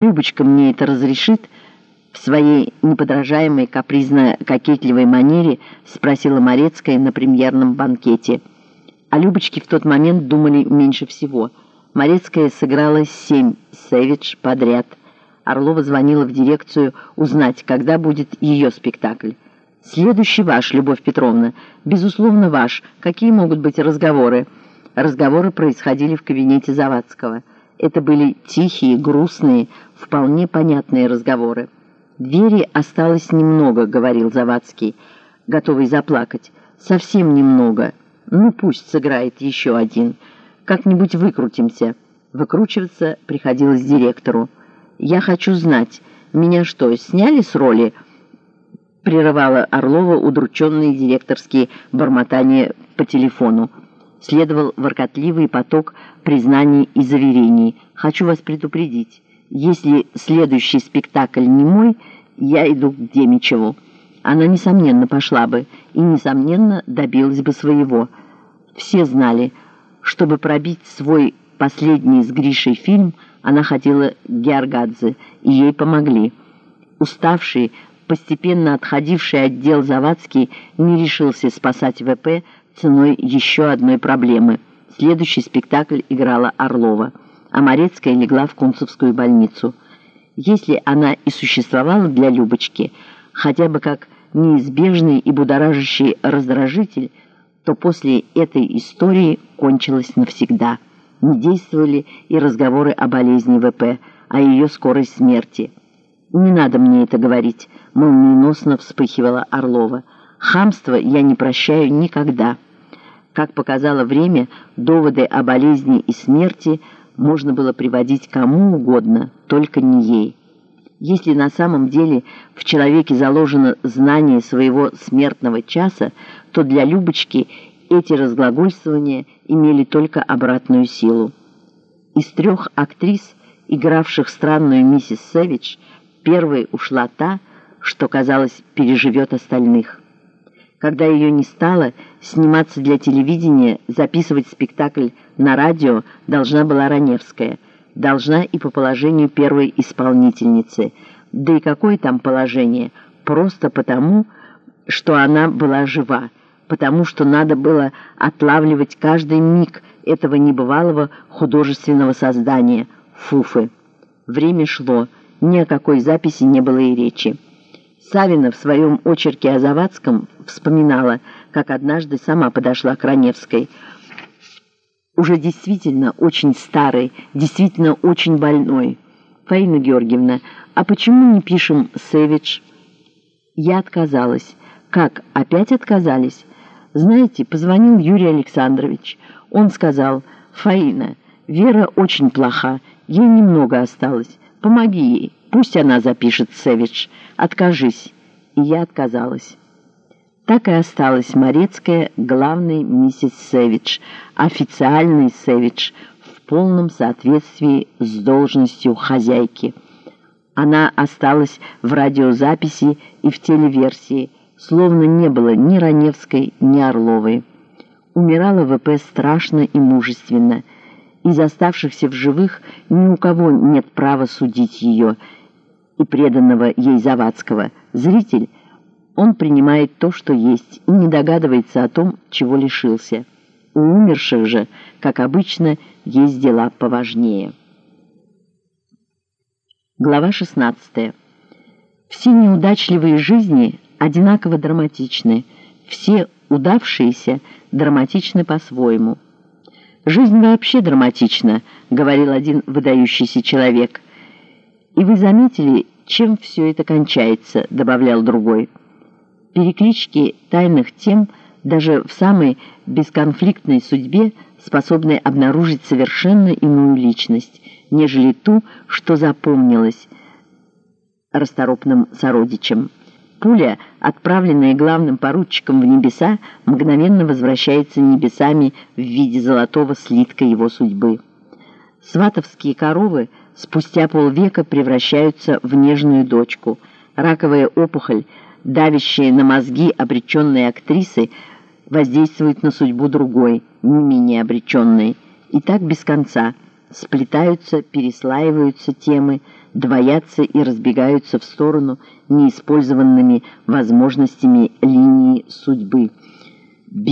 Любочка мне это разрешит?» В своей неподражаемой капризно-кокетливой манере спросила Морецкая на премьерном банкете. О Любочке в тот момент думали меньше всего. Морецкая сыграла семь «Сэвидж» подряд. Орлова звонила в дирекцию узнать, когда будет ее спектакль. «Следующий ваш, Любовь Петровна. Безусловно, ваш. Какие могут быть разговоры?» Разговоры происходили в кабинете Завадского. Это были тихие, грустные, вполне понятные разговоры. «Двери осталось немного», — говорил Завадский, готовый заплакать. «Совсем немного. Ну, пусть сыграет еще один. Как-нибудь выкрутимся». Выкручиваться приходилось директору. «Я хочу знать, меня что, сняли с роли?» Прерывала Орлова удрученные директорские бормотания по телефону. Следовал воркотливый поток признаний и заверений. «Хочу вас предупредить. Если следующий спектакль не мой, я иду к Демичеву. Она, несомненно, пошла бы и, несомненно, добилась бы своего. Все знали, чтобы пробить свой последний с Гришей фильм, она ходила к Георгадзе, и ей помогли. Уставший, постепенно отходивший отдел Завадский не решился спасать ВП ценой еще одной проблемы. Следующий спектакль играла Орлова а Морецкая легла в Кунцевскую больницу. Если она и существовала для Любочки, хотя бы как неизбежный и будоражащий раздражитель, то после этой истории кончилась навсегда. Не действовали и разговоры о болезни ВП, о ее скорой смерти. «Не надо мне это говорить», — молниеносно вспыхивала Орлова. «Хамство я не прощаю никогда». Как показало время, доводы о болезни и смерти — можно было приводить кому угодно, только не ей. Если на самом деле в человеке заложено знание своего смертного часа, то для Любочки эти разглагольствования имели только обратную силу. Из трех актрис, игравших странную миссис Сэвидж, первой ушла та, что, казалось, переживет остальных. Когда ее не стало, сниматься для телевидения, записывать спектакль на радио должна была Раневская. Должна и по положению первой исполнительницы. Да и какое там положение? Просто потому, что она была жива. Потому что надо было отлавливать каждый миг этого небывалого художественного создания – Фуфы. Время шло, ни о какой записи не было и речи. Савина в своем очерке о Завадском вспоминала, как однажды сама подошла к Раневской. Уже действительно очень старый, действительно очень больной. Фаина Георгиевна, а почему не пишем «Сэвидж»? Я отказалась. Как, опять отказались? Знаете, позвонил Юрий Александрович. Он сказал, «Фаина, Вера очень плоха, ей немного осталось. Помоги ей, пусть она запишет «Сэвидж». Откажись». И я отказалась. Так и осталась Морецкая главной миссис Сэвидж, официальный Сэвидж, в полном соответствии с должностью хозяйки. Она осталась в радиозаписи и в телеверсии, словно не было ни Раневской, ни Орловой. Умирала ВП страшно и мужественно. Из оставшихся в живых ни у кого нет права судить ее и преданного ей Завадского. Зритель он принимает то, что есть, и не догадывается о том, чего лишился. У умерших же, как обычно, есть дела поважнее. Глава 16. Все неудачливые жизни одинаково драматичны, все удавшиеся драматичны по-своему. «Жизнь вообще драматична», — говорил один выдающийся человек. «И вы заметили, чем все это кончается», — добавлял другой переклички тайных тем даже в самой бесконфликтной судьбе способны обнаружить совершенно иную личность, нежели ту, что запомнилась расторопным сородичем. Пуля, отправленная главным поручиком в небеса, мгновенно возвращается небесами в виде золотого слитка его судьбы. Сватовские коровы спустя полвека превращаются в нежную дочку. Раковая опухоль – давящие на мозги обреченной актрисы, воздействуют на судьбу другой, не менее обреченной. И так без конца сплетаются, переслаиваются темы, двоятся и разбегаются в сторону неиспользованными возможностями линии судьбы.